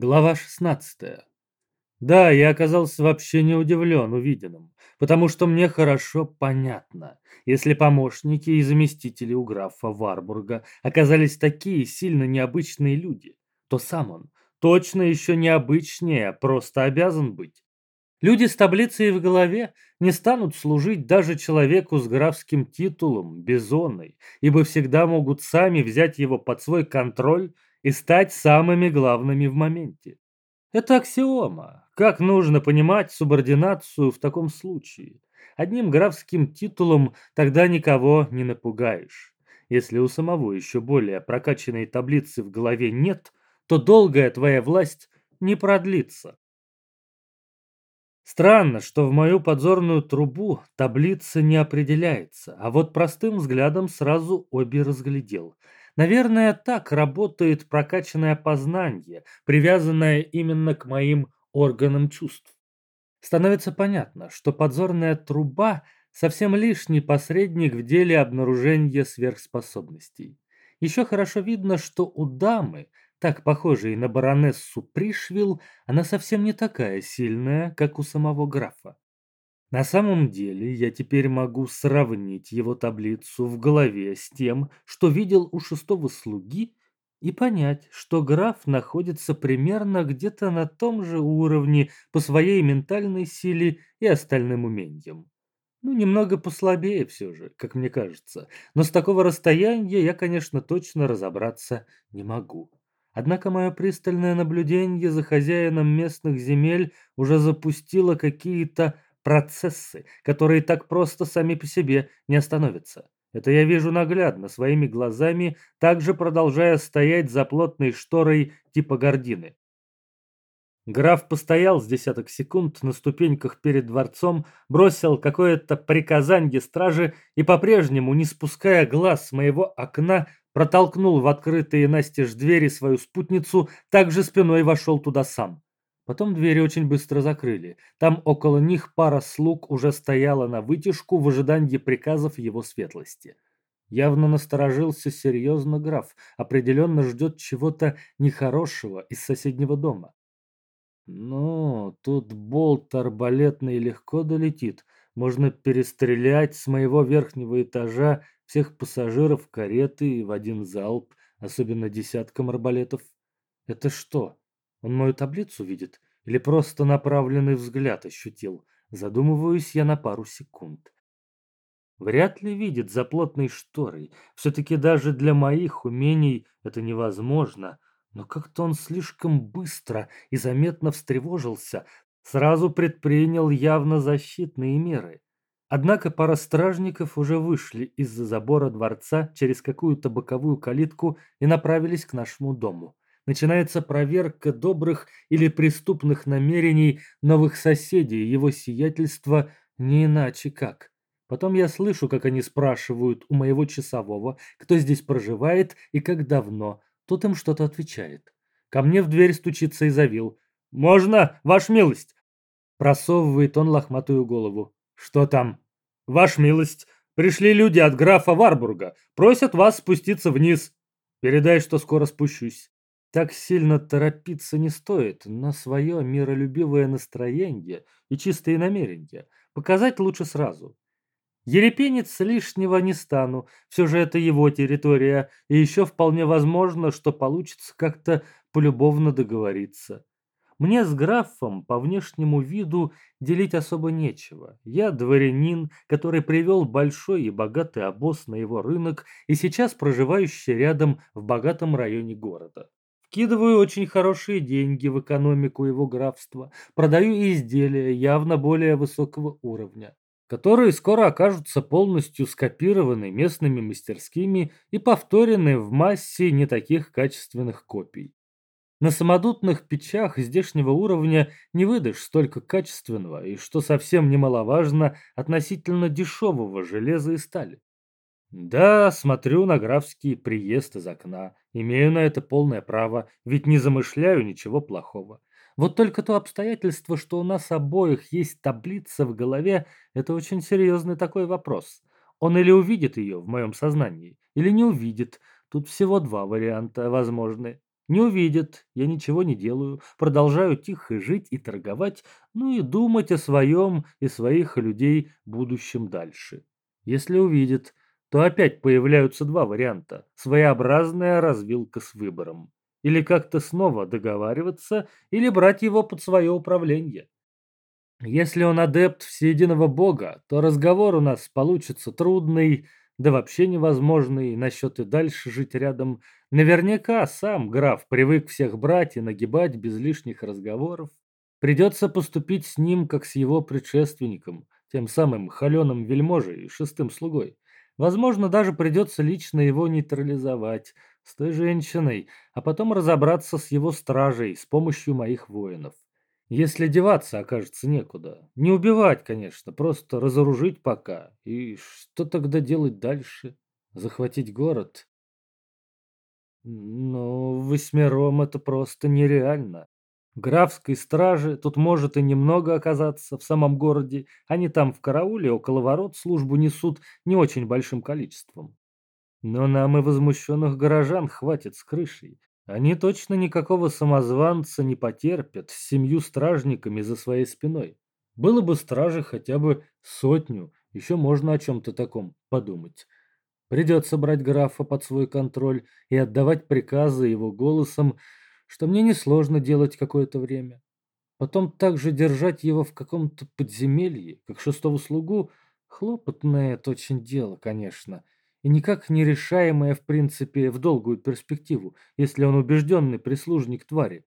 Глава 16. Да, я оказался вообще не удивлен увиденным, потому что мне хорошо понятно, если помощники и заместители у графа Варбурга оказались такие сильно необычные люди, то сам он точно еще необычнее, просто обязан быть. Люди с таблицей в голове не станут служить даже человеку с графским титулом, бизоной, ибо всегда могут сами взять его под свой контроль и стать самыми главными в моменте. Это аксиома. Как нужно понимать субординацию в таком случае? Одним графским титулом тогда никого не напугаешь. Если у самого еще более прокачанной таблицы в голове нет, то долгая твоя власть не продлится. Странно, что в мою подзорную трубу таблица не определяется, а вот простым взглядом сразу обе разглядел – Наверное, так работает прокачанное познание, привязанное именно к моим органам чувств. Становится понятно, что подзорная труба совсем лишний посредник в деле обнаружения сверхспособностей. Еще хорошо видно, что у дамы, так похожей на баронессу Пришвилл, она совсем не такая сильная, как у самого графа. На самом деле я теперь могу сравнить его таблицу в голове с тем, что видел у шестого слуги, и понять, что граф находится примерно где-то на том же уровне по своей ментальной силе и остальным умениям. Ну, немного послабее все же, как мне кажется, но с такого расстояния я, конечно, точно разобраться не могу. Однако мое пристальное наблюдение за хозяином местных земель уже запустило какие-то процессы, которые так просто сами по себе не остановятся. Это я вижу наглядно, своими глазами, также продолжая стоять за плотной шторой типа гордины. Граф постоял с десяток секунд на ступеньках перед дворцом, бросил какое-то приказание стражи и по-прежнему, не спуская глаз с моего окна, протолкнул в открытые настежь двери свою спутницу, также спиной вошел туда сам. Потом двери очень быстро закрыли. Там около них пара слуг уже стояла на вытяжку в ожидании приказов его светлости. Явно насторожился серьезно граф, определенно ждет чего-то нехорошего из соседнего дома. Ну, тут болт арбалетный легко долетит. Можно перестрелять с моего верхнего этажа всех пассажиров кареты в один залп, особенно десятком арбалетов. Это что, он мою таблицу видит или просто направленный взгляд ощутил? Задумываюсь я на пару секунд. Вряд ли видит за плотной шторой. Все-таки даже для моих умений это невозможно. Но как-то он слишком быстро и заметно встревожился, сразу предпринял явно защитные меры. Однако пара стражников уже вышли из-за забора дворца через какую-то боковую калитку и направились к нашему дому начинается проверка добрых или преступных намерений новых соседей его сиятельства не иначе как. Потом я слышу, как они спрашивают у моего часового, кто здесь проживает и как давно. Тот им что-то отвечает. Ко мне в дверь стучится и завил. «Можно, ваш милость?» Просовывает он лохматую голову. «Что там?» «Ваш милость, пришли люди от графа Варбурга. Просят вас спуститься вниз. Передай, что скоро спущусь». Так сильно торопиться не стоит, но свое миролюбивое настроение и чистые намерения показать лучше сразу. Ерепенец лишнего не стану, все же это его территория, и еще вполне возможно, что получится как-то полюбовно договориться. Мне с графом по внешнему виду делить особо нечего. Я дворянин, который привел большой и богатый обоз на его рынок и сейчас проживающий рядом в богатом районе города. Вкидываю очень хорошие деньги в экономику его графства, продаю изделия явно более высокого уровня, которые скоро окажутся полностью скопированы местными мастерскими и повторены в массе не таких качественных копий. На самодутных печах здешнего уровня не выдашь столько качественного и, что совсем немаловажно, относительно дешевого железа и стали. Да, смотрю на графский приезд из окна. Имею на это полное право, ведь не замышляю ничего плохого. Вот только то обстоятельство, что у нас обоих есть таблица в голове, это очень серьезный такой вопрос. Он или увидит ее в моем сознании, или не увидит. Тут всего два варианта возможны. Не увидят, я ничего не делаю, продолжаю тихо жить и торговать, ну и думать о своем и своих людей будущем дальше. Если увидят, то опять появляются два варианта. Своеобразная развилка с выбором. Или как-то снова договариваться, или брать его под свое управление. Если он адепт всеединого бога, то разговор у нас получится трудный, да вообще невозможный насчет и дальше жить рядом. Наверняка сам граф привык всех брать и нагибать без лишних разговоров. Придется поступить с ним, как с его предшественником, тем самым холеным вельможей и шестым слугой. Возможно, даже придется лично его нейтрализовать с той женщиной, а потом разобраться с его стражей с помощью моих воинов. Если деваться окажется некуда. Не убивать, конечно, просто разоружить пока. И что тогда делать дальше? Захватить город? Ну, восьмером это просто нереально. Графской стражи тут может и немного оказаться в самом городе. Они там в карауле около ворот службу несут не очень большим количеством. Но нам и возмущенных горожан хватит с крышей. Они точно никакого самозванца не потерпят с семью стражниками за своей спиной. Было бы стражи хотя бы сотню, еще можно о чем-то таком подумать. Придется брать графа под свой контроль и отдавать приказы его голосом, что мне несложно делать какое-то время. Потом также держать его в каком-то подземелье, как шестого слугу, хлопотное это очень дело, конечно, и никак не решаемое, в принципе, в долгую перспективу, если он убежденный прислужник твари.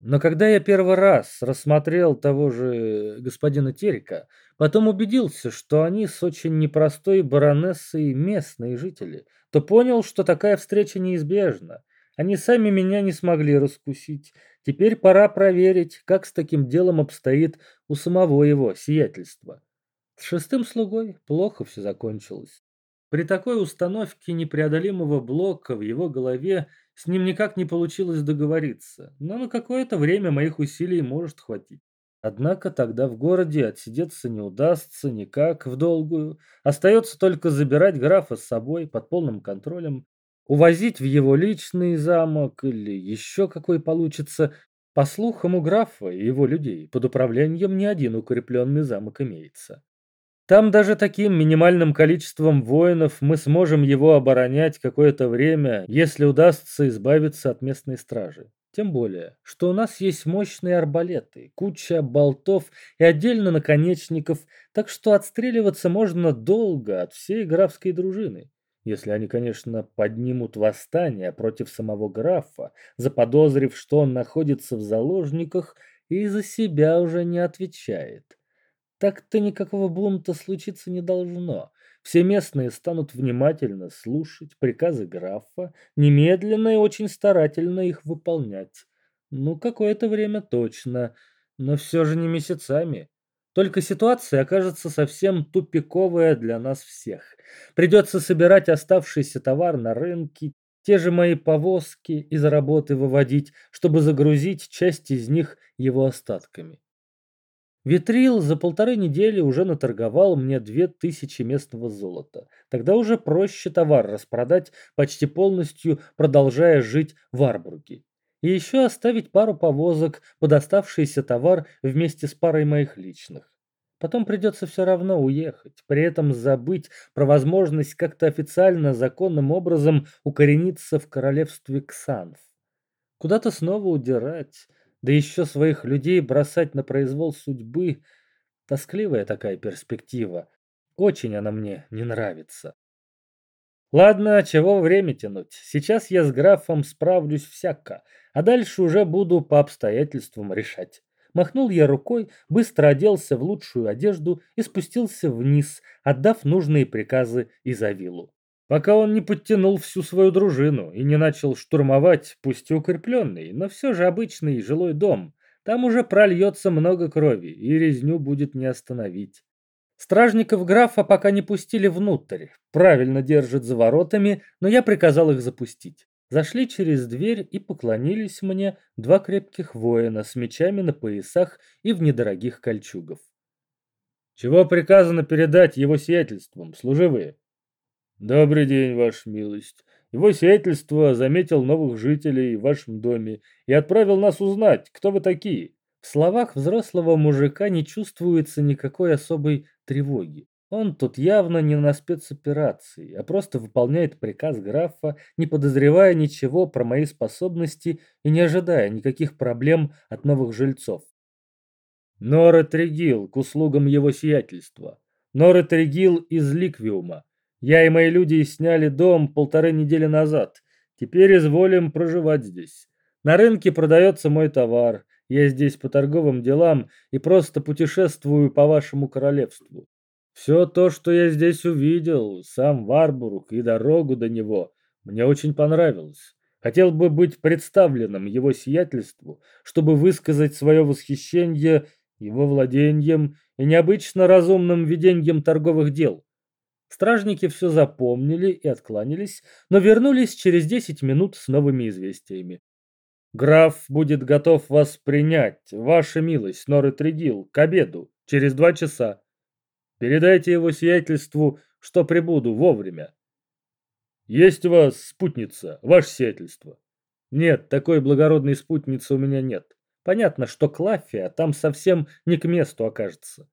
Но когда я первый раз рассмотрел того же господина Терека, потом убедился, что они с очень непростой баронессой местные жители, то понял, что такая встреча неизбежна. Они сами меня не смогли раскусить. Теперь пора проверить, как с таким делом обстоит у самого его сиятельства. С шестым слугой плохо все закончилось. При такой установке непреодолимого блока в его голове с ним никак не получилось договориться, но на какое-то время моих усилий может хватить. Однако тогда в городе отсидеться не удастся никак в долгую. Остается только забирать графа с собой под полным контролем увозить в его личный замок или еще какой получится. По слухам, у графа и его людей под управлением не один укрепленный замок имеется. Там даже таким минимальным количеством воинов мы сможем его оборонять какое-то время, если удастся избавиться от местной стражи. Тем более, что у нас есть мощные арбалеты, куча болтов и отдельно наконечников, так что отстреливаться можно долго от всей графской дружины если они, конечно, поднимут восстание против самого графа, заподозрив, что он находится в заложниках и за себя уже не отвечает. Так-то никакого бунта случиться не должно. Все местные станут внимательно слушать приказы графа, немедленно и очень старательно их выполнять. Ну, какое-то время точно, но все же не месяцами. Только ситуация окажется совсем тупиковая для нас всех. Придется собирать оставшийся товар на рынке, те же мои повозки из работы выводить, чтобы загрузить часть из них его остатками. Витрил за полторы недели уже наторговал мне две тысячи местного золота. Тогда уже проще товар распродать почти полностью, продолжая жить в Арбурге и еще оставить пару повозок под оставшийся товар вместе с парой моих личных. Потом придется все равно уехать, при этом забыть про возможность как-то официально, законным образом укорениться в королевстве Ксанф. Куда-то снова удирать, да еще своих людей бросать на произвол судьбы. Тоскливая такая перспектива. Очень она мне не нравится. Ладно, чего время тянуть. Сейчас я с графом справлюсь всяко, а дальше уже буду по обстоятельствам решать. Махнул я рукой, быстро оделся в лучшую одежду и спустился вниз, отдав нужные приказы Изавилу. Пока он не подтянул всю свою дружину и не начал штурмовать, пусть и укрепленный, но все же обычный жилой дом, там уже прольется много крови, и резню будет не остановить. Стражников графа пока не пустили внутрь. Правильно держат за воротами, но я приказал их запустить. Зашли через дверь и поклонились мне два крепких воина с мечами на поясах и в недорогих кольчугах. «Чего приказано передать его сиятельствам, служивые?» «Добрый день, ваша милость. Его сиятельство заметил новых жителей в вашем доме и отправил нас узнать, кто вы такие. В словах взрослого мужика не чувствуется никакой особой тревоги. Он тут явно не на спецоперации, а просто выполняет приказ графа, не подозревая ничего про мои способности и не ожидая никаких проблем от новых жильцов. Норет Регил к услугам его сиятельства. Норет Регил из Ликвиума. Я и мои люди сняли дом полторы недели назад. Теперь изволим проживать здесь. На рынке продается мой товар. Я здесь по торговым делам и просто путешествую по вашему королевству. Все то, что я здесь увидел, сам Варбург и дорогу до него, мне очень понравилось. Хотел бы быть представленным его сиятельству, чтобы высказать свое восхищение его владением и необычно разумным ведением торговых дел. Стражники все запомнили и откланялись, но вернулись через десять минут с новыми известиями. «Граф будет готов вас принять, ваша милость, Норы Тригил, к обеду, через два часа. Передайте его сиятельству, что прибуду вовремя. Есть у вас спутница, ваше сиятельство? Нет, такой благородной спутницы у меня нет. Понятно, что Клафия там совсем не к месту окажется.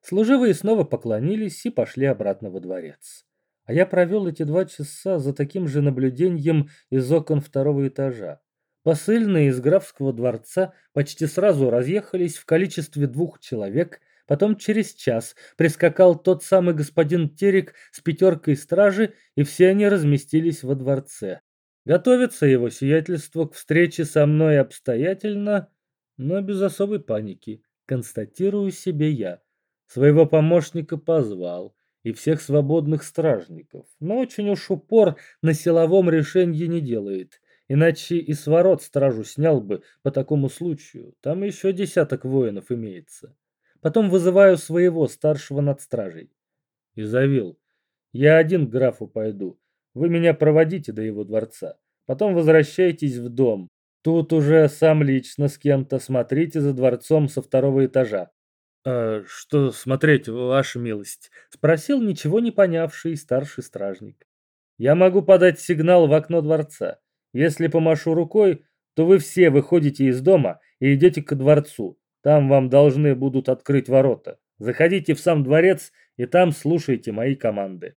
Служивые снова поклонились и пошли обратно во дворец. А я провел эти два часа за таким же наблюдением из окон второго этажа. Посыльные из графского дворца почти сразу разъехались в количестве двух человек Потом через час прискакал тот самый господин Терек с пятеркой стражи, и все они разместились во дворце. Готовится его сиятельство к встрече со мной обстоятельно, но без особой паники, констатирую себе я. Своего помощника позвал и всех свободных стражников, но очень уж упор на силовом решении не делает. Иначе и с ворот стражу снял бы по такому случаю. Там еще десяток воинов имеется. Потом вызываю своего старшего над стражей. Изавил, я один к графу пойду. Вы меня проводите до его дворца. Потом возвращайтесь в дом. Тут уже сам лично с кем-то смотрите за дворцом со второго этажа. «А что смотреть, ваша милость?» — спросил ничего не понявший старший стражник. «Я могу подать сигнал в окно дворца. Если помашу рукой, то вы все выходите из дома и идете к дворцу. Там вам должны будут открыть ворота. Заходите в сам дворец и там слушайте мои команды.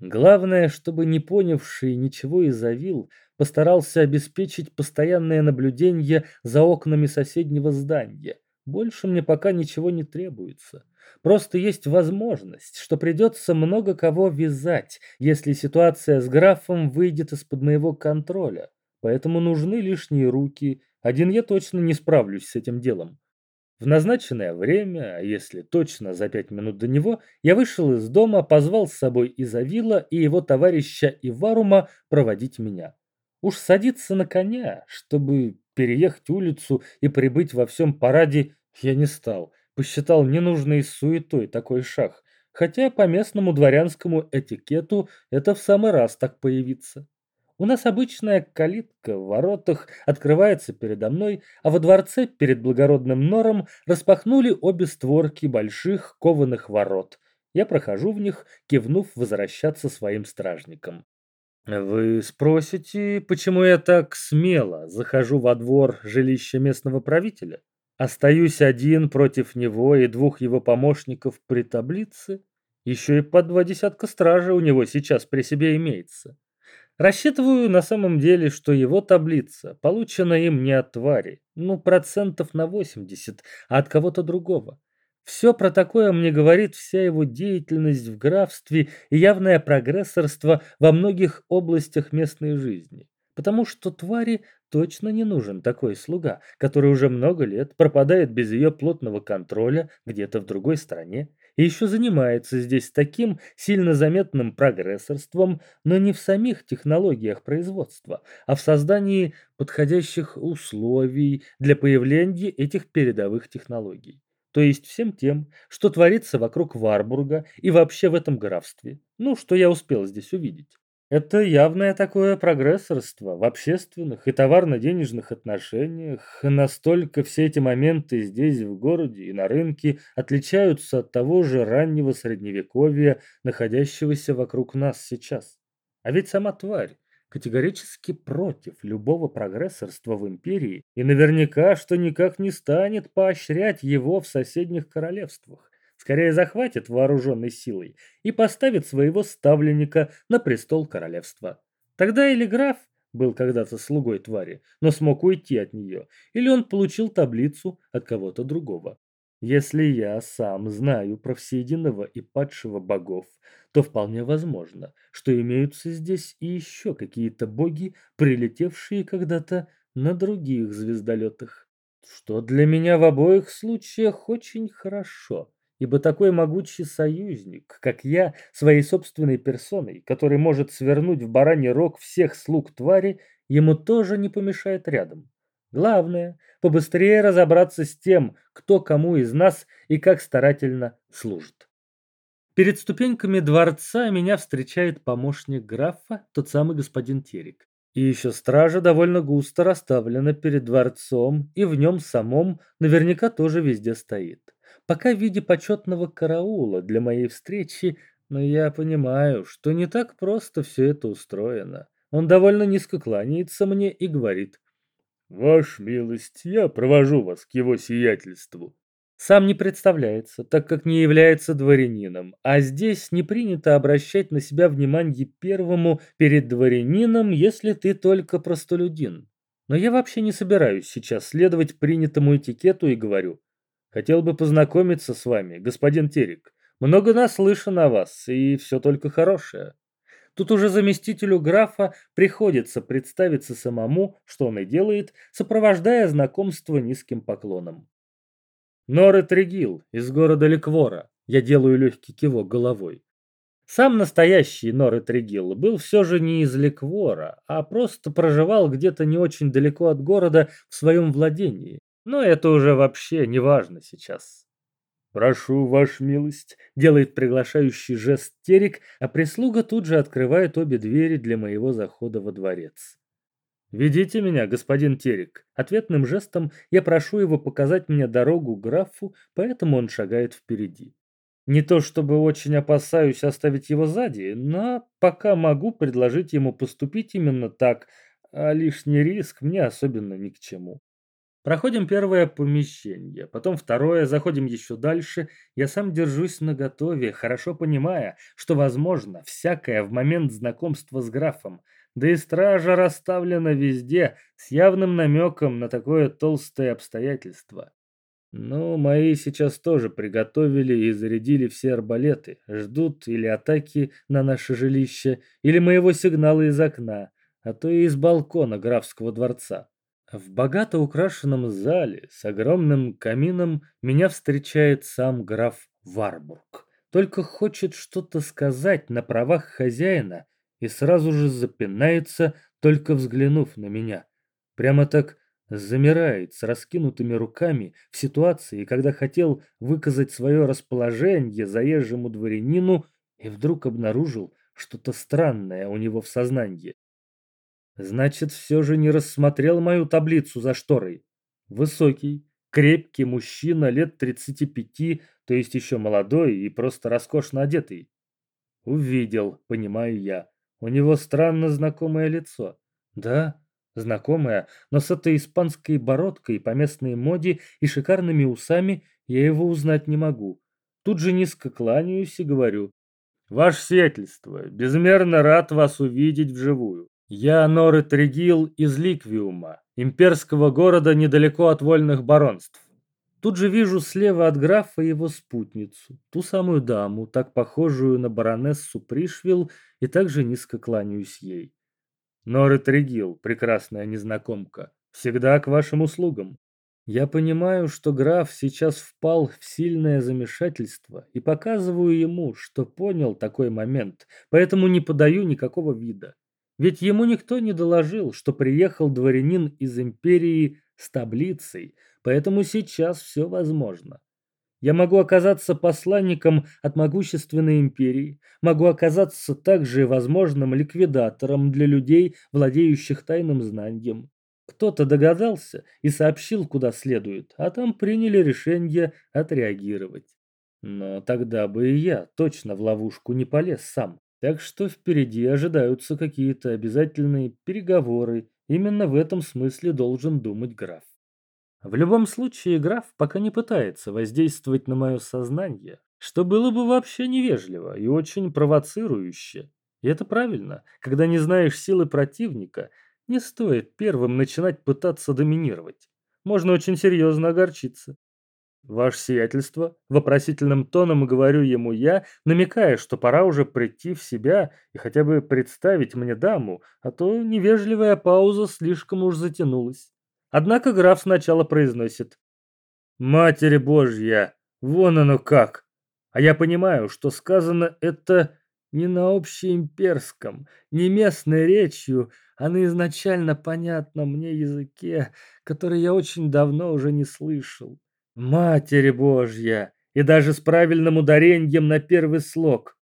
Главное, чтобы не понявший ничего из Авил постарался обеспечить постоянное наблюдение за окнами соседнего здания. Больше мне пока ничего не требуется. Просто есть возможность, что придется много кого вязать, если ситуация с графом выйдет из-под моего контроля. Поэтому нужны лишние руки. Один я точно не справлюсь с этим делом. В назначенное время, а если точно за пять минут до него, я вышел из дома, позвал с собой Изавила и его товарища Иварума проводить меня. Уж садиться на коня, чтобы переехать улицу и прибыть во всем параде, я не стал. Посчитал ненужной суетой такой шаг, хотя по местному дворянскому этикету это в самый раз так появиться. У нас обычная калитка в воротах открывается передо мной, а во дворце перед благородным нором распахнули обе створки больших кованых ворот. Я прохожу в них, кивнув возвращаться своим стражникам. Вы спросите, почему я так смело захожу во двор жилища местного правителя? Остаюсь один против него и двух его помощников при таблице? Еще и по два десятка стражи у него сейчас при себе имеется. Рассчитываю на самом деле, что его таблица получена им не от твари, ну процентов на 80, а от кого-то другого. Все про такое мне говорит вся его деятельность в графстве и явное прогрессорство во многих областях местной жизни. Потому что твари точно не нужен такой слуга, который уже много лет пропадает без ее плотного контроля где-то в другой стране и еще занимается здесь таким сильно заметным прогрессорством, но не в самих технологиях производства, а в создании подходящих условий для появления этих передовых технологий. То есть всем тем, что творится вокруг Варбурга и вообще в этом графстве. Ну, что я успел здесь увидеть. Это явное такое прогрессорство в общественных и товарно-денежных отношениях. Настолько все эти моменты здесь, в городе и на рынке, отличаются от того же раннего средневековья, находящегося вокруг нас сейчас. А ведь сама тварь категорически против любого прогрессорства в империи и наверняка, что никак не станет поощрять его в соседних королевствах. Скорее захватит вооруженной силой и поставит своего ставленника на престол королевства. Тогда или граф был когда-то слугой твари, но смог уйти от нее, или он получил таблицу от кого-то другого. Если я сам знаю про всеединого и падшего богов, то вполне возможно, что имеются здесь и еще какие-то боги, прилетевшие когда-то на других звездолетах. Что для меня в обоих случаях очень хорошо, ибо такой могучий союзник, как я, своей собственной персоной, который может свернуть в бараний рог всех слуг твари, ему тоже не помешает рядом. Главное, побыстрее разобраться с тем, кто кому из нас и как старательно служит. Перед ступеньками дворца меня встречает помощник графа, тот самый господин Терек. И еще стража довольно густо расставлена перед дворцом, и в нем самом наверняка тоже везде стоит. Пока в виде почетного караула для моей встречи, но я понимаю, что не так просто все это устроено. Он довольно низко кланяется мне и говорит. «Ваша милость, я провожу вас к его сиятельству». Сам не представляется, так как не является дворянином, а здесь не принято обращать на себя внимание первому перед дворянином, если ты только простолюдин. Но я вообще не собираюсь сейчас следовать принятому этикету и говорю. Хотел бы познакомиться с вами, господин Терек. Много наслышан о вас, и все только хорошее. Тут уже заместителю графа приходится представиться самому, что он и делает, сопровождая знакомство низким поклоном. Норы Трегил из города Ликвора. Я делаю легкий кивок головой. Сам настоящий Норы Трегил был все же не из Ликвора, а просто проживал где-то не очень далеко от города в своем владении. Но это уже вообще не важно сейчас. «Прошу, ваша милость», — делает приглашающий жест Терек, а прислуга тут же открывает обе двери для моего захода во дворец. «Ведите меня, господин Терек». Ответным жестом я прошу его показать мне дорогу графу, поэтому он шагает впереди. Не то чтобы очень опасаюсь оставить его сзади, но пока могу предложить ему поступить именно так, а лишний риск мне особенно ни к чему. Проходим первое помещение, потом второе, заходим еще дальше. Я сам держусь наготове, хорошо понимая, что возможно всякое в момент знакомства с графом. Да и стража расставлена везде с явным намеком на такое толстое обстоятельство. Ну, мои сейчас тоже приготовили и зарядили все арбалеты. Ждут или атаки на наше жилище, или моего сигнала из окна, а то и из балкона графского дворца. В богато украшенном зале с огромным камином меня встречает сам граф Варбург. Только хочет что-то сказать на правах хозяина и сразу же запинается, только взглянув на меня. Прямо так замирает с раскинутыми руками в ситуации, когда хотел выказать свое расположение заезжему дворянину и вдруг обнаружил что-то странное у него в сознании. Значит, все же не рассмотрел мою таблицу за шторой. Высокий, крепкий мужчина лет 35, то есть еще молодой и просто роскошно одетый. Увидел, понимаю я. У него странно знакомое лицо. Да, знакомое, но с этой испанской бородкой по местной моде и шикарными усами я его узнать не могу. Тут же низко кланяюсь и говорю. Ваше сиятельство, безмерно рад вас увидеть вживую. Я Норы Тригил из Ликвиума, имперского города недалеко от вольных баронств. Тут же вижу слева от графа его спутницу, ту самую даму, так похожую на баронессу Пришвилл, и также низко кланяюсь ей. Норы Тригил, прекрасная незнакомка, всегда к вашим услугам. Я понимаю, что граф сейчас впал в сильное замешательство и показываю ему, что понял такой момент, поэтому не подаю никакого вида. Ведь ему никто не доложил, что приехал дворянин из империи с таблицей, поэтому сейчас все возможно. Я могу оказаться посланником от могущественной империи, могу оказаться также возможным ликвидатором для людей, владеющих тайным знанием. Кто-то догадался и сообщил, куда следует, а там приняли решение отреагировать. Но тогда бы и я точно в ловушку не полез сам. Так что впереди ожидаются какие-то обязательные переговоры. Именно в этом смысле должен думать граф. В любом случае, граф пока не пытается воздействовать на мое сознание, что было бы вообще невежливо и очень провоцирующе. И это правильно. Когда не знаешь силы противника, не стоит первым начинать пытаться доминировать. Можно очень серьезно огорчиться. «Ваше сиятельство», — вопросительным тоном говорю ему я, намекая, что пора уже прийти в себя и хотя бы представить мне даму, а то невежливая пауза слишком уж затянулась. Однако граф сначала произносит «Матери Божья, вон оно как!» А я понимаю, что сказано это не на общеимперском, не местной речью, а на изначально понятном мне языке, который я очень давно уже не слышал. Матери Божья! И даже с правильным ударением на первый слог.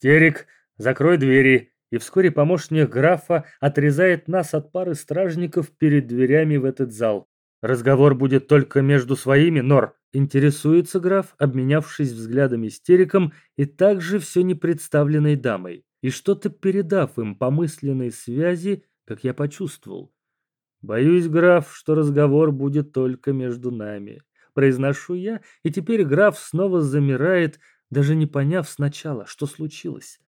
Терек, закрой двери. И вскоре помощник графа отрезает нас от пары стражников перед дверями в этот зал. Разговор будет только между своими, Нор. Интересуется граф, обменявшись взглядами с Тереком и также все непредставленной дамой. И что-то передав им по мысленной связи, как я почувствовал. Боюсь, граф, что разговор будет только между нами произношу я, и теперь граф снова замирает, даже не поняв сначала, что случилось.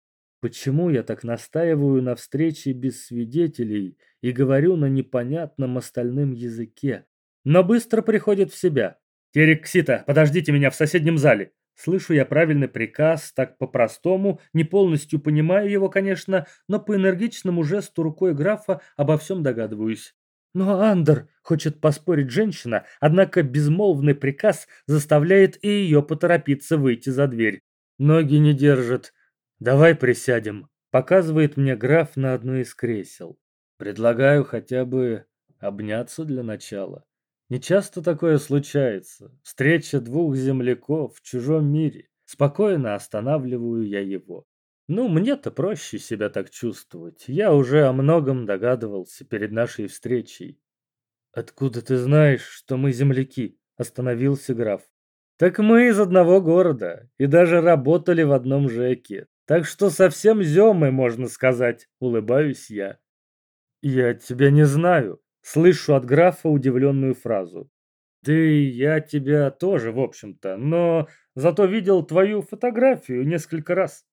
Почему я так настаиваю на встрече без свидетелей и говорю на непонятном остальном языке? Но быстро приходит в себя. «Терек Ксита, подождите меня в соседнем зале!» Слышу я правильный приказ, так по-простому, не полностью понимаю его, конечно, но по энергичному жесту рукой графа обо всем догадываюсь. Но Андер хочет поспорить женщина, однако безмолвный приказ заставляет и ее поторопиться выйти за дверь. Ноги не держит. «Давай присядем», — показывает мне граф на одно из кресел. Предлагаю хотя бы обняться для начала. Не часто такое случается. Встреча двух земляков в чужом мире. Спокойно останавливаю я его. Ну, мне-то проще себя так чувствовать. Я уже о многом догадывался перед нашей встречей. Откуда ты знаешь, что мы земляки? Остановился граф. Так мы из одного города и даже работали в одном ЖЭКе. Так что совсем зёмы, можно сказать, улыбаюсь я. Я тебя не знаю. Слышу от графа удивленную фразу. Да и я тебя тоже, в общем-то, но зато видел твою фотографию несколько раз.